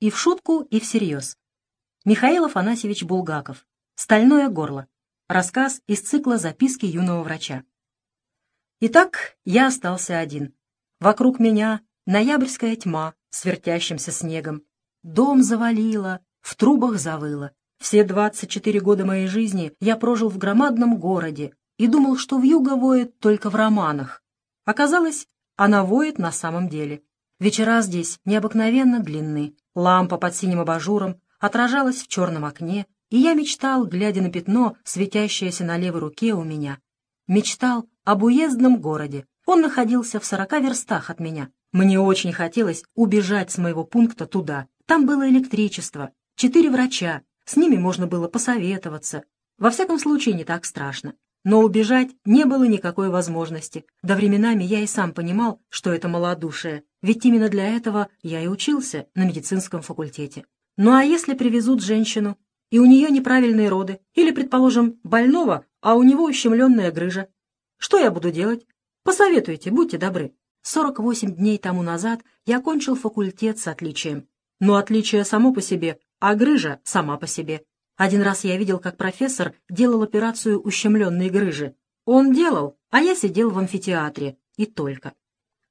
И в шутку, и всерьез. Михаил Афанасьевич Булгаков. «Стальное горло». Рассказ из цикла «Записки юного врача». Итак, я остался один. Вокруг меня ноябрьская тьма с вертящимся снегом. Дом завалило, в трубах завыло. Все 24 года моей жизни я прожил в громадном городе и думал, что вьюга воет только в романах. Оказалось, она воет на самом деле. Вечера здесь необыкновенно длинны. Лампа под синим абажуром отражалась в черном окне, и я мечтал, глядя на пятно, светящееся на левой руке у меня. Мечтал об уездном городе. Он находился в сорока верстах от меня. Мне очень хотелось убежать с моего пункта туда. Там было электричество, четыре врача, с ними можно было посоветоваться. Во всяком случае, не так страшно. Но убежать не было никакой возможности. До временами я и сам понимал, что это малодушие, ведь именно для этого я и учился на медицинском факультете. Ну а если привезут женщину, и у нее неправильные роды, или, предположим, больного, а у него ущемленная грыжа, что я буду делать? Посоветуйте, будьте добры. 48 дней тому назад я окончил факультет с отличием. Но отличие само по себе, а грыжа сама по себе. Один раз я видел, как профессор делал операцию ущемленной грыжи. Он делал, а я сидел в амфитеатре. И только.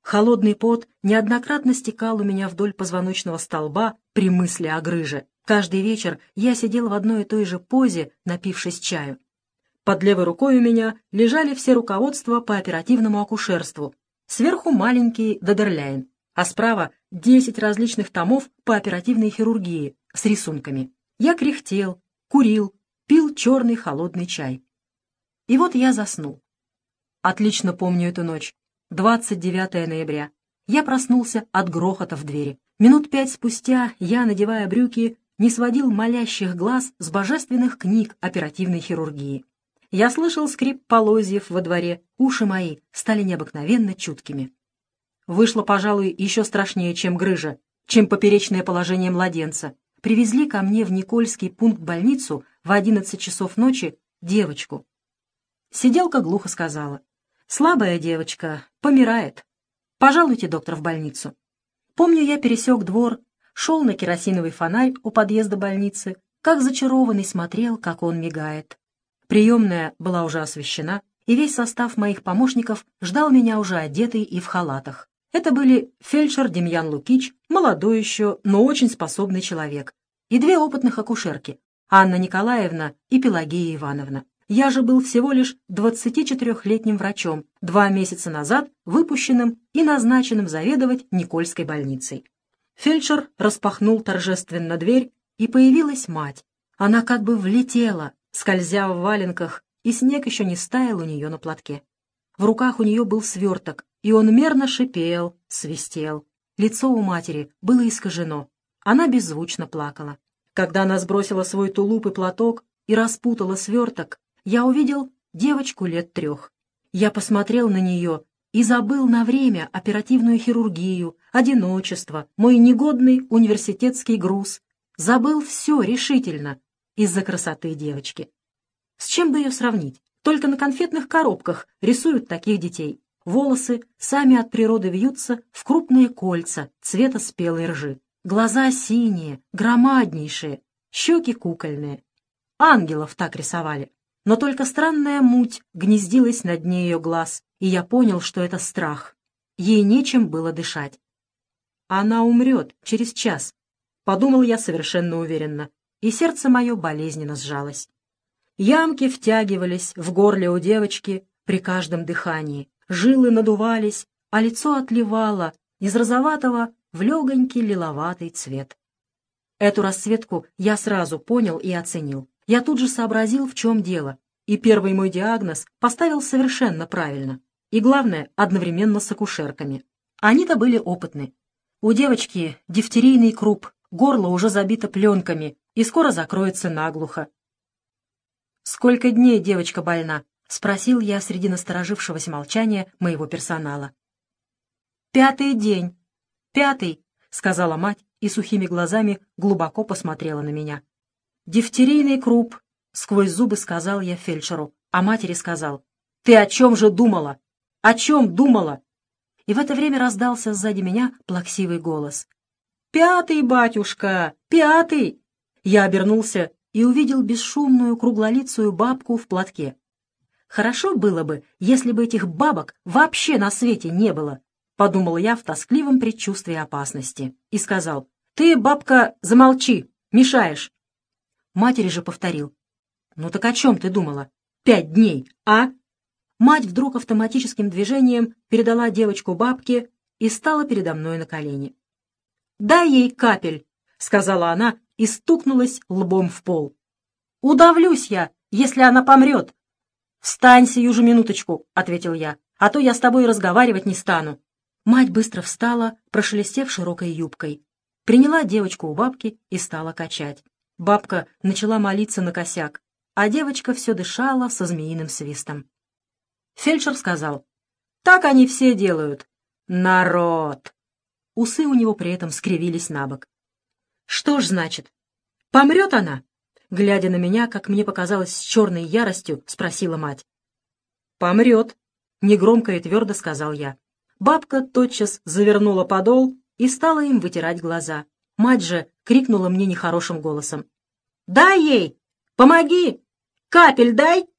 Холодный пот неоднократно стекал у меня вдоль позвоночного столба при мысли о грыже. Каждый вечер я сидел в одной и той же позе, напившись чаю. Под левой рукой у меня лежали все руководства по оперативному акушерству. Сверху маленький Дадерляйн, а справа десять различных томов по оперативной хирургии с рисунками. Я кряхтел, курил, пил черный холодный чай. И вот я заснул. Отлично помню эту ночь. 29 ноября. Я проснулся от грохота в двери. Минут пять спустя я, надевая брюки, не сводил молящих глаз с божественных книг оперативной хирургии. Я слышал скрип полозьев во дворе, уши мои стали необыкновенно чуткими. Вышло, пожалуй, еще страшнее, чем грыжа, чем поперечное положение младенца. Привезли ко мне в Никольский пункт больницу в одиннадцать часов ночи девочку. Сиделка глухо сказала. Слабая девочка, помирает. Пожалуйте, доктор, в больницу. Помню, я пересек двор, шел на керосиновый фонарь у подъезда больницы, как зачарованный смотрел, как он мигает. Приемная была уже освещена, и весь состав моих помощников ждал меня уже одетый и в халатах. Это были фельдшер Демьян Лукич, молодой еще, но очень способный человек, и две опытных акушерки, Анна Николаевна и Пелагея Ивановна. Я же был всего лишь 24-летним врачом, два месяца назад выпущенным и назначенным заведовать Никольской больницей. Фельдшер распахнул торжественно дверь, и появилась мать. Она как бы влетела, скользя в валенках, и снег еще не стаял у нее на платке. В руках у нее был сверток, и он мерно шипел, свистел. Лицо у матери было искажено. Она беззвучно плакала. Когда она сбросила свой тулуп и платок и распутала сверток, я увидел девочку лет трех. Я посмотрел на нее и забыл на время оперативную хирургию, одиночество, мой негодный университетский груз. Забыл все решительно из-за красоты девочки. С чем бы ее сравнить? Только на конфетных коробках рисуют таких детей. Волосы сами от природы вьются в крупные кольца цвета спелой ржи. Глаза синие, громаднейшие, щеки кукольные. Ангелов так рисовали но только странная муть гнездилась на дне ее глаз, и я понял, что это страх. Ей нечем было дышать. Она умрет через час, подумал я совершенно уверенно, и сердце мое болезненно сжалось. Ямки втягивались в горле у девочки при каждом дыхании, жилы надувались, а лицо отливало из розоватого в легонький лиловатый цвет. Эту расцветку я сразу понял и оценил. Я тут же сообразил, в чем дело, и первый мой диагноз поставил совершенно правильно. И главное, одновременно с акушерками. Они-то были опытны. У девочки дифтерийный круп, горло уже забито пленками и скоро закроется наглухо. «Сколько дней девочка больна?» — спросил я среди насторожившегося молчания моего персонала. «Пятый день. Пятый», — сказала мать и сухими глазами глубоко посмотрела на меня. «Дифтерийный круп», — сквозь зубы сказал я фельдшеру, а матери сказал, «Ты о чем же думала? О чем думала?» И в это время раздался сзади меня плаксивый голос. «Пятый, батюшка, пятый!» Я обернулся и увидел бесшумную круглолицую бабку в платке. Хорошо было бы, если бы этих бабок вообще на свете не было, подумал я в тоскливом предчувствии опасности и сказал, «Ты, бабка, замолчи, мешаешь». Матери же повторил, «Ну так о чем ты думала? Пять дней, а?» Мать вдруг автоматическим движением передала девочку бабке и стала передо мной на колени. «Дай ей капель», — сказала она и стукнулась лбом в пол. «Удавлюсь я, если она помрет». «Встань сию же минуточку», — ответил я, «а то я с тобой разговаривать не стану». Мать быстро встала, прошелестев широкой юбкой. Приняла девочку у бабки и стала качать. Бабка начала молиться на косяк, а девочка все дышала со змеиным свистом. Фельдшер сказал, «Так они все делают. Народ!» Усы у него при этом скривились на бок. «Что ж значит? Помрет она?» Глядя на меня, как мне показалось, с черной яростью, спросила мать. «Помрет», — негромко и твердо сказал я. Бабка тотчас завернула подол и стала им вытирать глаза. Мать же крикнула мне нехорошим голосом. «Дай ей! Помоги! Капель дай!»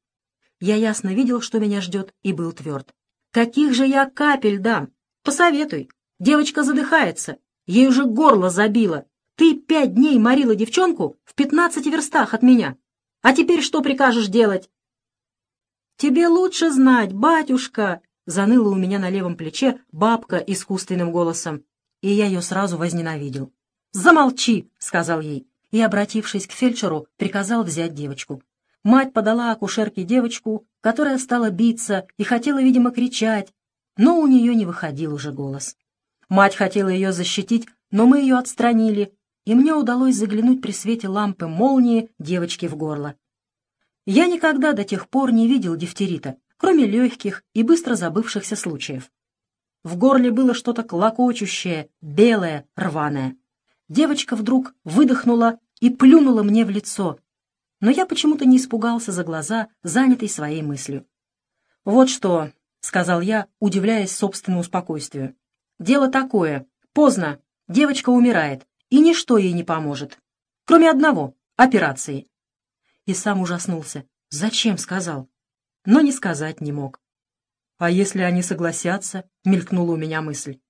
Я ясно видел, что меня ждет, и был тверд. «Каких же я капель дам? Посоветуй. Девочка задыхается. Ей уже горло забило. Ты пять дней морила девчонку в пятнадцати верстах от меня. А теперь что прикажешь делать?» «Тебе лучше знать, батюшка!» Заныла у меня на левом плече бабка искусственным голосом, и я ее сразу возненавидел. «Замолчи!» — сказал ей, и, обратившись к фельдшеру, приказал взять девочку. Мать подала акушерке девочку, которая стала биться и хотела, видимо, кричать, но у нее не выходил уже голос. Мать хотела ее защитить, но мы ее отстранили, и мне удалось заглянуть при свете лампы молнии девочке в горло. Я никогда до тех пор не видел дифтерита, кроме легких и быстро забывшихся случаев. В горле было что-то клокочущее, белое, рваное. Девочка вдруг выдохнула и плюнула мне в лицо, но я почему-то не испугался за глаза, занятый своей мыслью. «Вот что», — сказал я, удивляясь собственному спокойствию. «Дело такое. Поздно. Девочка умирает, и ничто ей не поможет. Кроме одного — операции». И сам ужаснулся. «Зачем?» — сказал. Но не сказать не мог. «А если они согласятся?» — мелькнула у меня мысль.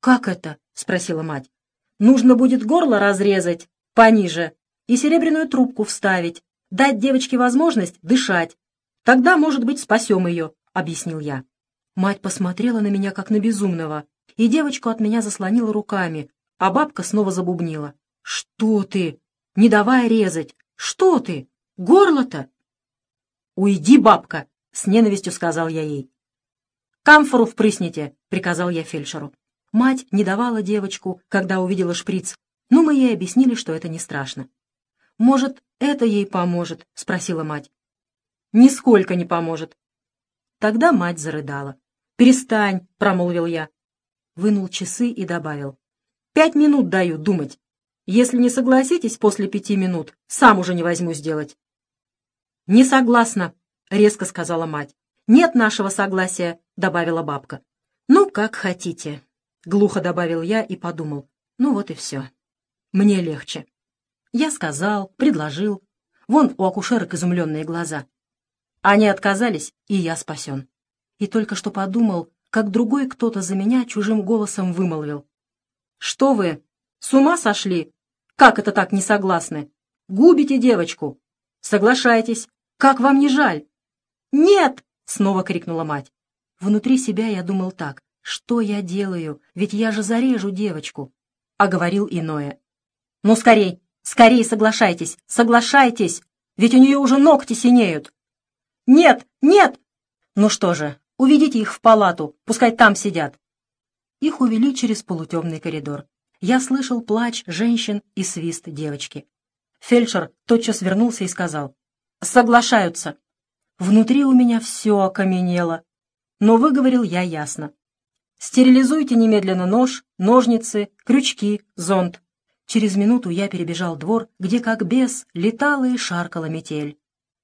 «Как это?» — спросила мать. «Нужно будет горло разрезать пониже, и серебряную трубку вставить, дать девочке возможность дышать. Тогда, может быть, спасем ее», — объяснил я. Мать посмотрела на меня, как на безумного, и девочку от меня заслонила руками, а бабка снова забубнила. «Что ты? Не давай резать! Что ты? Горло-то!» «Уйди, бабка!» — с ненавистью сказал я ей. «Камфору впрысните!» — приказал я фельдшеру. Мать не давала девочку, когда увидела шприц, но мы ей объяснили, что это не страшно. «Может, это ей поможет?» — спросила мать. «Нисколько не поможет». Тогда мать зарыдала. «Перестань», — промолвил я. Вынул часы и добавил. «Пять минут даю думать. Если не согласитесь после пяти минут, сам уже не возьму сделать». «Не согласна», — резко сказала мать. «Нет нашего согласия», — добавила бабка. «Ну, как хотите», — глухо добавил я и подумал. «Ну вот и все. Мне легче». Я сказал, предложил. Вон у акушерок изумленные глаза. Они отказались, и я спасен. И только что подумал, как другой кто-то за меня чужим голосом вымолвил. «Что вы, с ума сошли? Как это так не согласны? Губите девочку! Соглашайтесь! Как вам не жаль?» «Нет!» — снова крикнула мать. Внутри себя я думал так. «Что я делаю? Ведь я же зарежу девочку!» А говорил иное. «Ну, скорей! Скорее соглашайтесь, соглашайтесь, ведь у нее уже ногти синеют. Нет, нет! Ну что же, уведите их в палату, пускай там сидят. Их увели через полутемный коридор. Я слышал плач женщин и свист девочки. Фельдшер тотчас вернулся и сказал. «Соглашаются». Внутри у меня все окаменело. Но выговорил я ясно. «Стерилизуйте немедленно нож, ножницы, крючки, зонт. Через минуту я перебежал двор, где как бес летала и шаркала метель.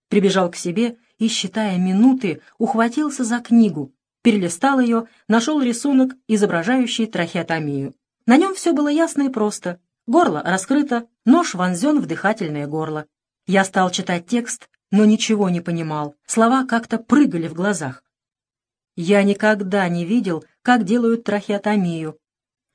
Прибежал к себе и, считая минуты, ухватился за книгу, перелистал ее, нашел рисунок, изображающий трахеотомию. На нем все было ясно и просто. Горло раскрыто, нож вонзен в дыхательное горло. Я стал читать текст, но ничего не понимал. Слова как-то прыгали в глазах. Я никогда не видел, как делают трахеотомию.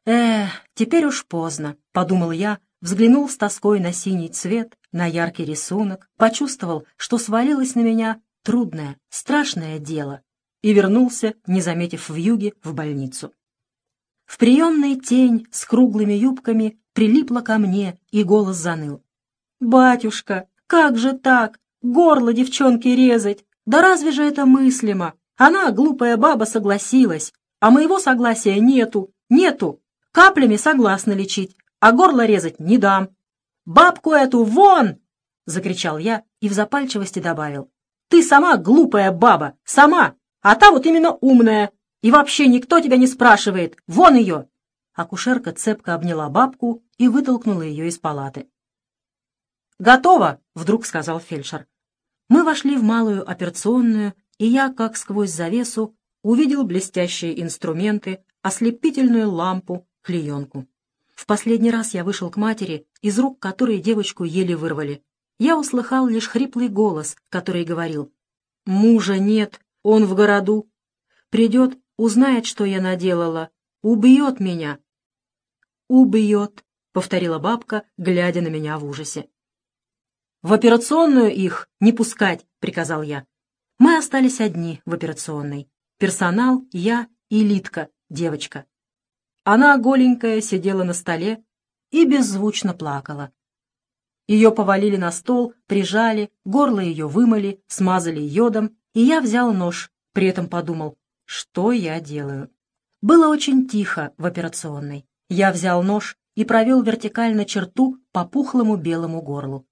«Эх, теперь уж поздно», — подумал я, взглянул с тоской на синий цвет, на яркий рисунок, почувствовал, что свалилось на меня трудное, страшное дело, и вернулся, не заметив вьюги, в больницу. В приемной тень с круглыми юбками прилипла ко мне, и голос заныл. «Батюшка, как же так? Горло девчонки резать! Да разве же это мыслимо? Она, глупая баба, согласилась, а моего согласия нету, нету. Каплями согласна лечить, а горло резать не дам. «Бабку эту вон!» — закричал я и в запальчивости добавил. «Ты сама глупая баба, сама, а та вот именно умная. И вообще никто тебя не спрашивает. Вон ее!» Акушерка цепко обняла бабку и вытолкнула ее из палаты. «Готово!» — вдруг сказал фельдшер. Мы вошли в малую операционную, и я, как сквозь завесу, увидел блестящие инструменты, ослепительную лампу, клеенку. В последний раз я вышел к матери, из рук которой девочку еле вырвали. Я услыхал лишь хриплый голос, который говорил. «Мужа нет, он в городу. Придет, узнает, что я наделала. Убьет меня». «Убьет», — повторила бабка, глядя на меня в ужасе. «В операционную их не пускать», — приказал я. Мы остались одни в операционной. Персонал, я и Литка, девочка. Она, голенькая, сидела на столе и беззвучно плакала. Ее повалили на стол, прижали, горло ее вымыли, смазали йодом, и я взял нож, при этом подумал, что я делаю. Было очень тихо в операционной. Я взял нож и провел вертикально черту по пухлому белому горлу.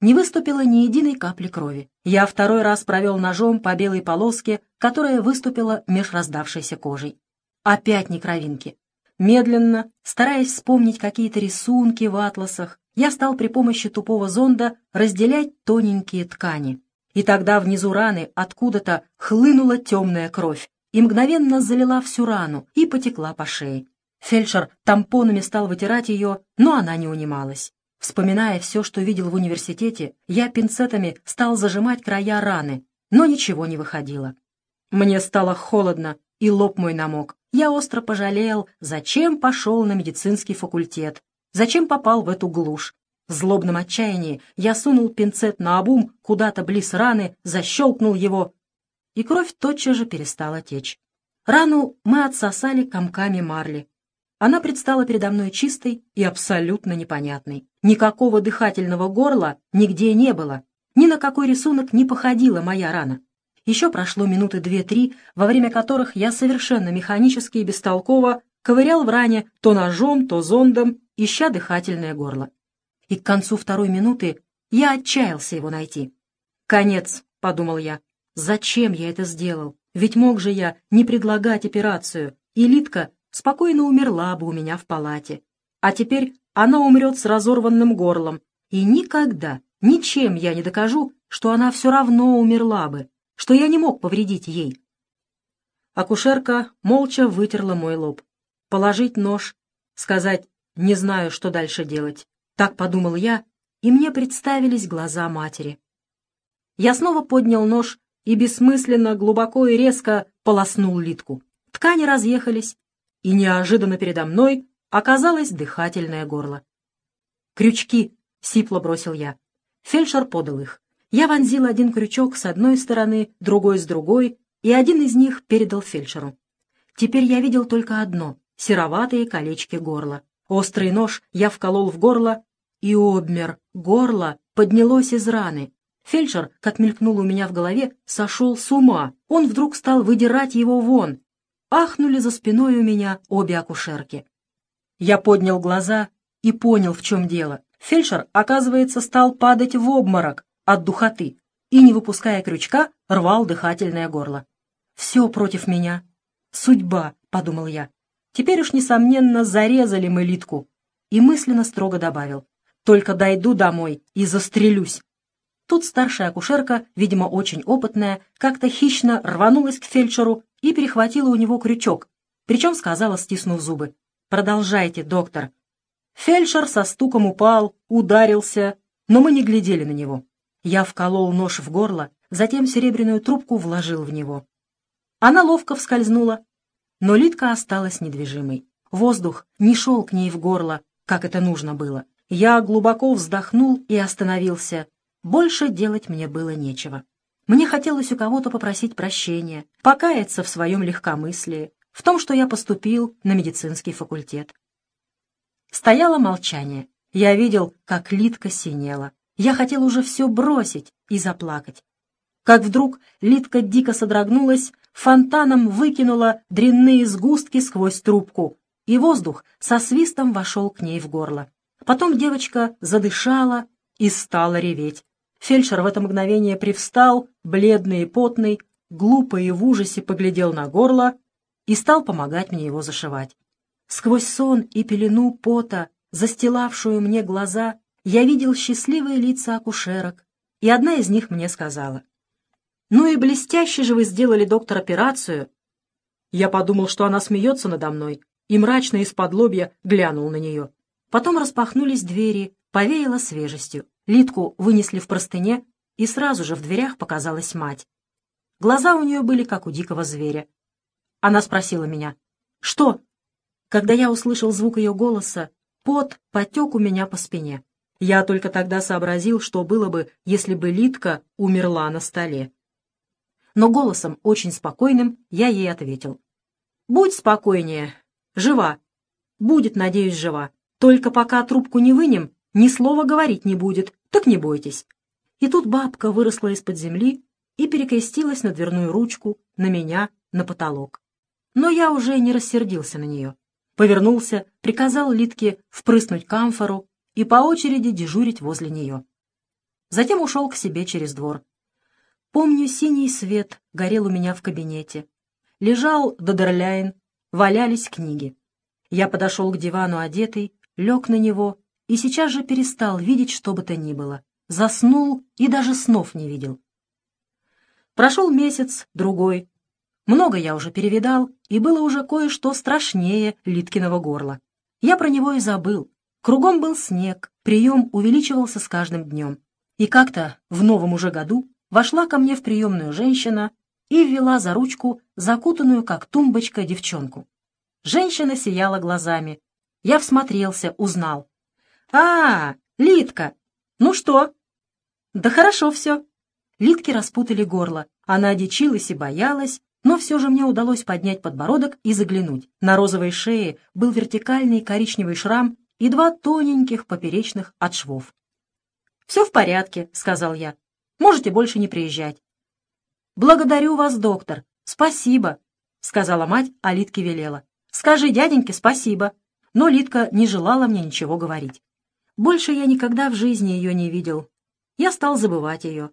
Не выступило ни единой капли крови. Я второй раз провел ножом по белой полоске, которая выступила меж раздавшейся кожей. Опять не кровинки. Медленно, стараясь вспомнить какие-то рисунки в атласах, я стал при помощи тупого зонда разделять тоненькие ткани. И тогда внизу раны откуда-то хлынула темная кровь и мгновенно залила всю рану и потекла по шее. Фельдшер тампонами стал вытирать ее, но она не унималась. Вспоминая все, что видел в университете, я пинцетами стал зажимать края раны, но ничего не выходило. Мне стало холодно, и лоб мой намок. Я остро пожалел, зачем пошел на медицинский факультет, зачем попал в эту глушь. В злобном отчаянии я сунул пинцет на обум куда-то близ раны, защелкнул его, и кровь тотчас же перестала течь. Рану мы отсосали комками марли. Она предстала передо мной чистой и абсолютно непонятной. Никакого дыхательного горла нигде не было, ни на какой рисунок не походила моя рана. Еще прошло минуты две-три, во время которых я совершенно механически и бестолково ковырял в ране то ножом, то зондом, ища дыхательное горло. И к концу второй минуты я отчаялся его найти. «Конец», — подумал я. «Зачем я это сделал? Ведь мог же я не предлагать операцию, и Литка спокойно умерла бы у меня в палате. А теперь она умрет с разорванным горлом, и никогда, ничем я не докажу, что она все равно умерла бы, что я не мог повредить ей. Акушерка молча вытерла мой лоб. Положить нож, сказать «не знаю, что дальше делать». Так подумал я, и мне представились глаза матери. Я снова поднял нож и бессмысленно, глубоко и резко полоснул литку. Ткани разъехались, и неожиданно передо мной оказалось дыхательное горло. «Крючки!» — сипло бросил я. Фельдшер подал их. Я вонзил один крючок с одной стороны, другой с другой, и один из них передал фельдшеру. Теперь я видел только одно — сероватые колечки горла. Острый нож я вколол в горло, и обмер. Горло поднялось из раны. Фельдшер, как мелькнул у меня в голове, сошел с ума. Он вдруг стал выдирать его вон. Ахнули за спиной у меня обе акушерки. Я поднял глаза и понял, в чем дело. Фельдшер, оказывается, стал падать в обморок, от духоты и, не выпуская крючка, рвал дыхательное горло. «Все против меня. Судьба», — подумал я. «Теперь уж, несомненно, зарезали мы Литку». И мысленно строго добавил. «Только дойду домой и застрелюсь». Тут старшая акушерка, видимо, очень опытная, как-то хищно рванулась к фельдшеру и перехватила у него крючок, причем сказала, стиснув зубы. «Продолжайте, доктор». Фельдшер со стуком упал, ударился, но мы не глядели на него. Я вколол нож в горло, затем серебряную трубку вложил в него. Она ловко вскользнула, но Литка осталась недвижимой. Воздух не шел к ней в горло, как это нужно было. Я глубоко вздохнул и остановился. Больше делать мне было нечего. Мне хотелось у кого-то попросить прощения, покаяться в своем легкомыслии, в том, что я поступил на медицинский факультет. Стояло молчание. Я видел, как Литка синела. Я хотел уже все бросить и заплакать. Как вдруг Литка дико содрогнулась, фонтаном выкинула дрянные сгустки сквозь трубку, и воздух со свистом вошел к ней в горло. Потом девочка задышала и стала реветь. Фельдшер в это мгновение привстал, бледный и потный, глупо и в ужасе поглядел на горло и стал помогать мне его зашивать. Сквозь сон и пелену пота, застилавшую мне глаза, я видел счастливые лица акушерок, и одна из них мне сказала, «Ну и блестяще же вы сделали, доктор, операцию!» Я подумал, что она смеется надо мной, и мрачно из-под лобья глянул на нее. Потом распахнулись двери, повеяло свежестью. Литку вынесли в простыне, и сразу же в дверях показалась мать. Глаза у нее были, как у дикого зверя. Она спросила меня, «Что?» Когда я услышал звук ее голоса, пот потек у меня по спине. Я только тогда сообразил, что было бы, если бы Литка умерла на столе. Но голосом, очень спокойным, я ей ответил. «Будь спокойнее. Жива. Будет, надеюсь, жива. Только пока трубку не вынем, ни слова говорить не будет, так не бойтесь. И тут бабка выросла из-под земли и перекрестилась на дверную ручку, на меня, на потолок. Но я уже не рассердился на нее. Повернулся, приказал Литке впрыснуть камфору и по очереди дежурить возле нее. Затем ушел к себе через двор. Помню, синий свет горел у меня в кабинете. Лежал Додерляйн, валялись книги. Я подошел к дивану одетый, лег на него и сейчас же перестал видеть что бы то ни было. Заснул и даже снов не видел. Прошел месяц, другой. Много я уже перевидал, и было уже кое-что страшнее Литкиного горла. Я про него и забыл. Кругом был снег, прием увеличивался с каждым днем. И как-то в новом уже году вошла ко мне в приемную женщина и ввела за ручку закутанную, как тумбочка, девчонку. Женщина сияла глазами. Я всмотрелся, узнал. «А, Литка! Ну что?» «Да хорошо все». Литки распутали горло. Она одичилась и боялась, но все же мне удалось поднять подбородок и заглянуть. На розовой шее был вертикальный коричневый шрам и два тоненьких поперечных от швов. «Все в порядке», — сказал я. «Можете больше не приезжать». «Благодарю вас, доктор. Спасибо», — сказала мать, а Литке велела. «Скажи дяденьке спасибо». Но Литка не желала мне ничего говорить. Больше я никогда в жизни ее не видел. Я стал забывать ее.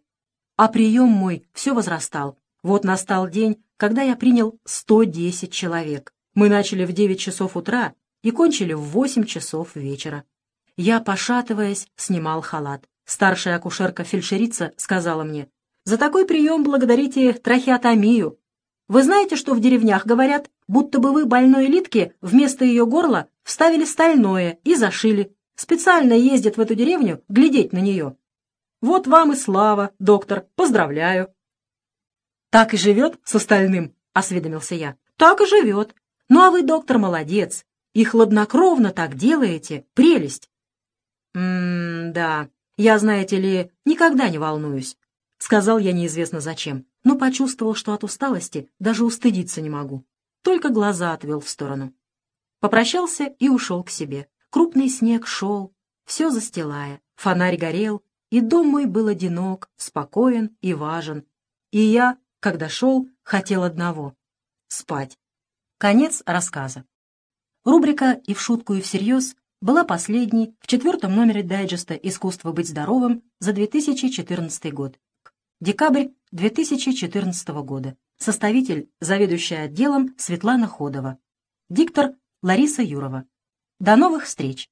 А прием мой все возрастал. Вот настал день, когда я принял 110 человек. Мы начали в 9 часов утра и кончили в 8 часов вечера. Я, пошатываясь, снимал халат. Старшая акушерка-фельдшерица сказала мне, «За такой прием благодарите трахеотомию. Вы знаете, что в деревнях говорят, будто бы вы больной Литке вместо ее горла вставили стальное и зашили, Специально ездят в эту деревню глядеть на нее. Вот вам и слава, доктор, поздравляю. Так и живет с остальным, осведомился я. Так и живет. Ну а вы, доктор, молодец. И хладнокровно так делаете. Прелесть. М-да, я, знаете ли, никогда не волнуюсь. Сказал я неизвестно зачем, но почувствовал, что от усталости даже устыдиться не могу. Только глаза отвел в сторону. Попрощался и ушел к себе. Крупный снег шел, все застилая, фонарь горел, и дом мой был одинок, спокоен и важен. И я, когда шел, хотел одного — спать. Конец рассказа. Рубрика «И в шутку, и всерьез» была последней в четвертом номере дайджеста «Искусство быть здоровым» за 2014 год. Декабрь 2014 года. Составитель, заведующая отделом Светлана Ходова. Диктор Лариса Юрова. До новых встреч!